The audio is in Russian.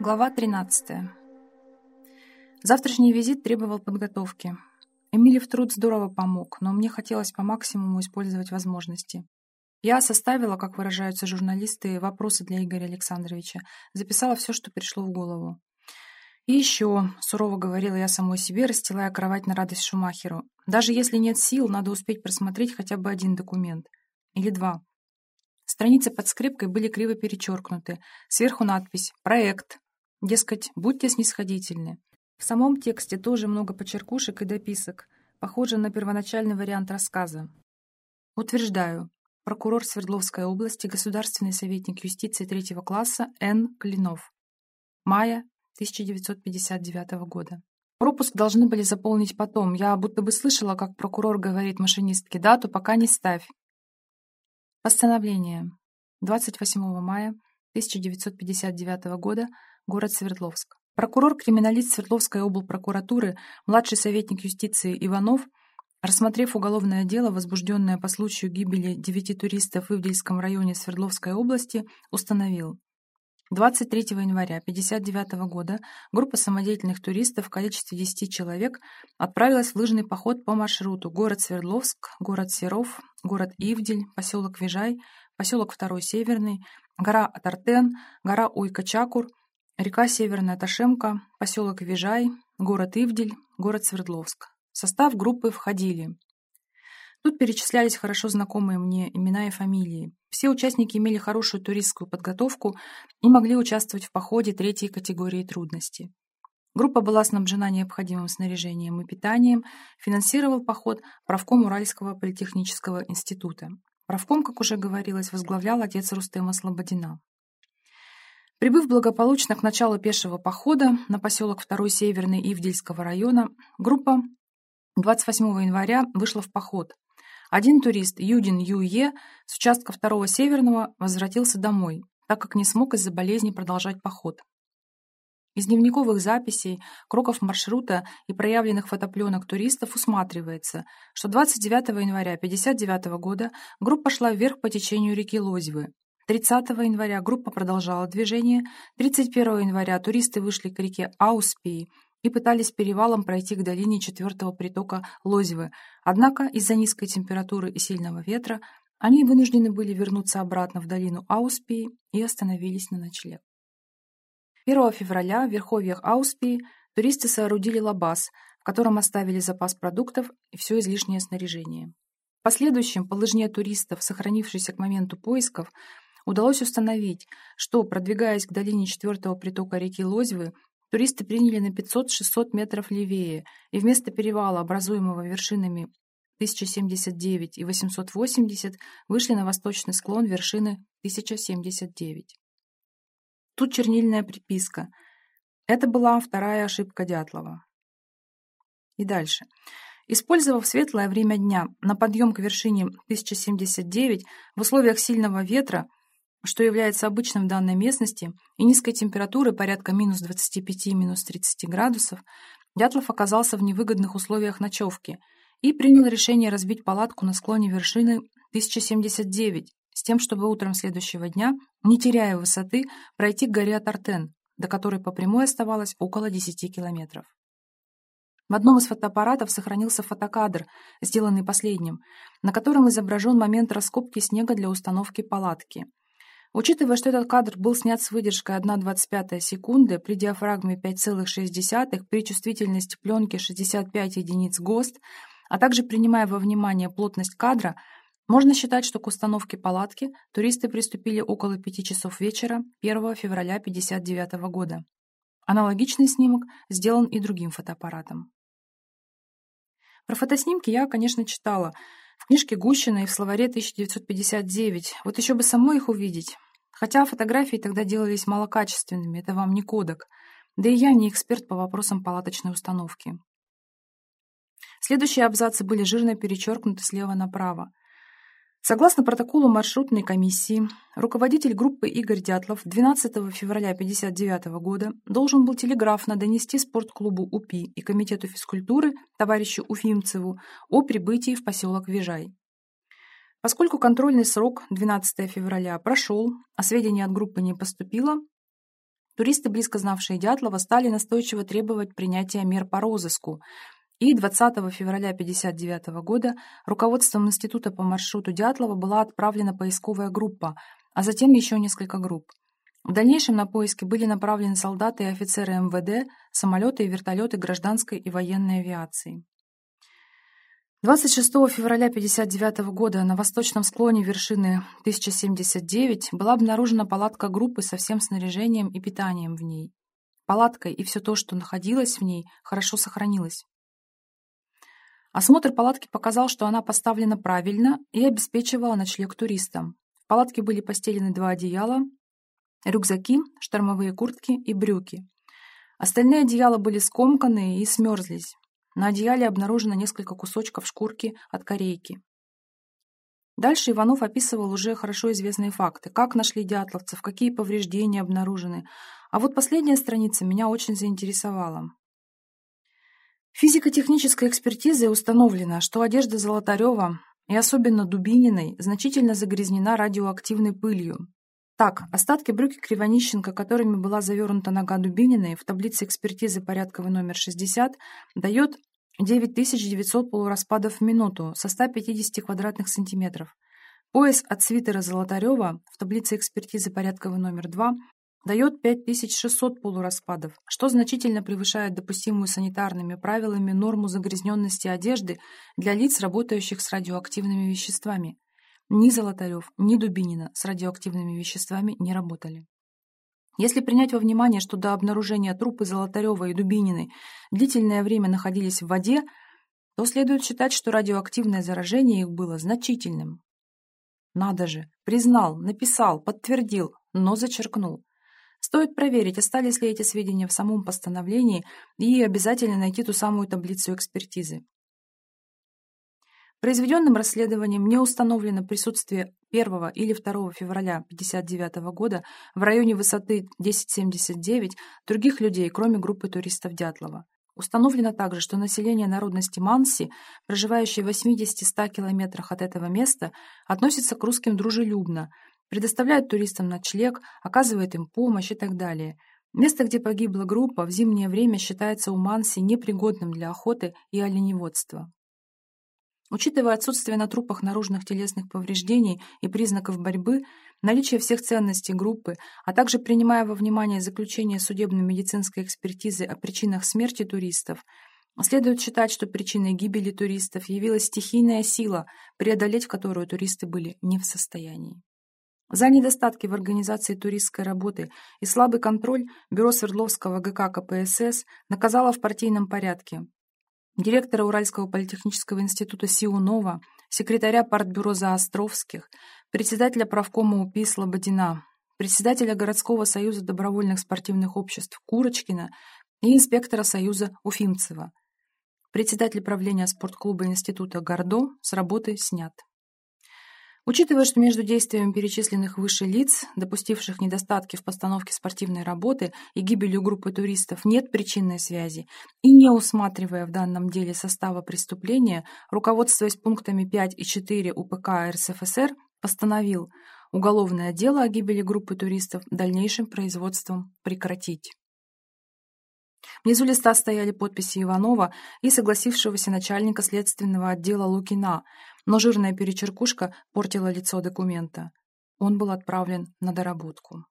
Глава 13. Завтрашний визит требовал подготовки. Эмилев труд здорово помог, но мне хотелось по максимуму использовать возможности. Я составила, как выражаются журналисты, вопросы для Игоря Александровича, записала все, что пришло в голову. И еще, сурово говорила я самой себе, расстилая кровать на радость Шумахеру, даже если нет сил, надо успеть просмотреть хотя бы один документ. Или два. Страницы под скрепкой были криво перечеркнуты. Сверху надпись «Проект», Дескать, будьте снисходительны. В самом тексте тоже много подчеркушек и дописок, похоже на первоначальный вариант рассказа. Утверждаю. Прокурор Свердловской области, государственный советник юстиции третьего класса Н. Клинов. Мая 1959 года. Пропуск должны были заполнить потом. Я будто бы слышала, как прокурор говорит машинистке дату, пока не ставь. Постановление. 28 мая 1959 года город Свердловск. Прокурор-криминалист Свердловской облпрокуратуры, младший советник юстиции Иванов, рассмотрев уголовное дело, возбужденное по случаю гибели девяти туристов в Ивдельском районе Свердловской области, установил. 23 января 1959 года группа самодеятельных туристов в количестве 10 человек отправилась в лыжный поход по маршруту город Свердловск, город Серов, город Ивдель, поселок Вижай, поселок Второй Северный, гора Атартен, гора Уйка-Чакур, Река Северная Ташемка, поселок Вижай, город Ивдель, город Свердловск. В состав группы входили. Тут перечислялись хорошо знакомые мне имена и фамилии. Все участники имели хорошую туристскую подготовку и могли участвовать в походе третьей категории трудности. Группа была снабжена необходимым снаряжением и питанием, финансировал поход правком Уральского политехнического института. Правком, как уже говорилось, возглавлял отец Рустема Слободина. Прибыв благополучно к началу пешего похода на поселок 2 Северный Ивдельского района, группа 28 января вышла в поход. Один турист, Юдин Юе, с участка 2 Северного возвратился домой, так как не смог из-за болезни продолжать поход. Из дневниковых записей, кроков маршрута и проявленных фотопленок туристов усматривается, что 29 января 1959 года группа шла вверх по течению реки Лозьвы, 30 января группа продолжала движение. 31 января туристы вышли к реке Ауспии и пытались перевалом пройти к долине четвертого притока Лозьвы. Однако из-за низкой температуры и сильного ветра они вынуждены были вернуться обратно в долину Ауспии и остановились на ночлег. 1 февраля в верховьях Ауспии туристы соорудили лабаз, в котором оставили запас продуктов и все излишнее снаряжение. В последующем по лыжне туристов, сохранившейся к моменту поисков, удалось установить, что, продвигаясь к долине четвертого притока реки Лозьвы, туристы приняли на 500-600 метров левее, и вместо перевала, образуемого вершинами 1079 и 880, вышли на восточный склон вершины 1079. Тут чернильная приписка. Это была вторая ошибка Дятлова. И дальше. Использовав светлое время дня на подъем к вершине 1079 в условиях сильного ветра, что является обычным в данной местности, и низкой температуры порядка минус 25-минус 30 градусов, Дятлов оказался в невыгодных условиях ночевки и принял решение разбить палатку на склоне вершины 1079 с тем, чтобы утром следующего дня, не теряя высоты, пройти к горе Атартен, до которой по прямой оставалось около 10 километров. В одном из фотоаппаратов сохранился фотокадр, сделанный последним, на котором изображен момент раскопки снега для установки палатки. Учитывая, что этот кадр был снят с выдержкой 1,25 секунды при диафрагме 5,6, при чувствительности пленки 65 единиц ГОСТ, а также принимая во внимание плотность кадра, можно считать, что к установке палатки туристы приступили около 5 часов вечера 1 февраля 1959 года. Аналогичный снимок сделан и другим фотоаппаратом. Про фотоснимки я, конечно, читала – в книжке Гущина и в словаре 1959. Вот еще бы самой их увидеть. Хотя фотографии тогда делались малокачественными, это вам не кодек. Да и я не эксперт по вопросам палаточной установки. Следующие абзацы были жирно перечеркнуты слева направо. Согласно протоколу маршрутной комиссии, руководитель группы Игорь Дятлов 12 февраля 1959 года должен был телеграфно донести спортклубу УПИ и Комитету физкультуры товарищу Уфимцеву о прибытии в поселок Вижай. Поскольку контрольный срок 12 февраля прошел, а сведений от группы не поступило, Туристы, близко знавшие Дятлова, стали настойчиво требовать принятия мер по розыску, и 20 февраля 1959 года руководством института по маршруту Дятлова была отправлена поисковая группа, а затем еще несколько групп. В дальнейшем на поиски были направлены солдаты и офицеры МВД, самолеты и вертолеты гражданской и военной авиации. 26 февраля 1959 года на восточном склоне вершины 1079 была обнаружена палатка группы со всем снаряжением и питанием в ней. Палатка и все то, что находилось в ней, хорошо сохранилось. Осмотр палатки показал, что она поставлена правильно и обеспечивала ночлег туристам. В палатке были постелены два одеяла, рюкзаки, штормовые куртки и брюки. Остальные одеяла были скомканы и смерзлись. На одеяле обнаружено несколько кусочков шкурки от корейки. Дальше Иванов описывал уже хорошо известные факты, как нашли дятловцев, какие повреждения обнаружены. А вот последняя страница меня очень заинтересовала. Физико-технической экспертизой установлено, что одежда Золотарева и особенно Дубининой значительно загрязнена радиоактивной пылью. Так, остатки брюки Кривонищенко, которыми была завернута нога Дубининой, в таблице экспертизы порядковый номер 60, дает 9900 полураспадов в минуту со 150 квадратных сантиметров. Пояс от свитера Золотарева в таблице экспертизы порядковый номер 2 дает 5600 полураспадов, что значительно превышает допустимую санитарными правилами норму загрязненности одежды для лиц, работающих с радиоактивными веществами. Ни Золотарев, ни Дубинина с радиоактивными веществами не работали. Если принять во внимание, что до обнаружения трупы Золотарева и Дубининой длительное время находились в воде, то следует считать, что радиоактивное заражение их было значительным. Надо же, признал, написал, подтвердил, но зачеркнул. Стоит проверить, остались ли эти сведения в самом постановлении и обязательно найти ту самую таблицу экспертизы. Произведенным расследованием не установлено присутствие 1 или 2 февраля 1959 года в районе высоты 1079 других людей, кроме группы туристов Дятлова. Установлено также, что население народности Манси, проживающее в 80-100 километрах от этого места, относится к русским дружелюбно, предоставляет туристам ночлег, оказывает им помощь и так далее. Место, где погибла группа, в зимнее время считается у Манси непригодным для охоты и оленеводства. Учитывая отсутствие на трупах наружных телесных повреждений и признаков борьбы, наличие всех ценностей группы, а также принимая во внимание заключение судебно-медицинской экспертизы о причинах смерти туристов, следует считать, что причиной гибели туристов явилась стихийная сила, преодолеть которую туристы были не в состоянии. За недостатки в организации туристской работы и слабый контроль Бюро Свердловского ГК КПСС наказало в партийном порядке директора Уральского политехнического института Сиунова, секретаря партбюро Заостровских, председателя правкома УПИ Слободина, председателя городского союза добровольных спортивных обществ Курочкина и инспектора союза Уфимцева. Председатель правления спортклуба института Гордо с работы снят. Учитывая, что между действиями перечисленных выше лиц, допустивших недостатки в постановке спортивной работы и гибелью группы туристов, нет причинной связи, и не усматривая в данном деле состава преступления, руководствуясь пунктами 5 и 4 УПК РСФСР, постановил уголовное дело о гибели группы туристов дальнейшим производством прекратить. Внизу листа стояли подписи Иванова и согласившегося начальника следственного отдела Лукина, но жирная перечеркушка портила лицо документа. Он был отправлен на доработку.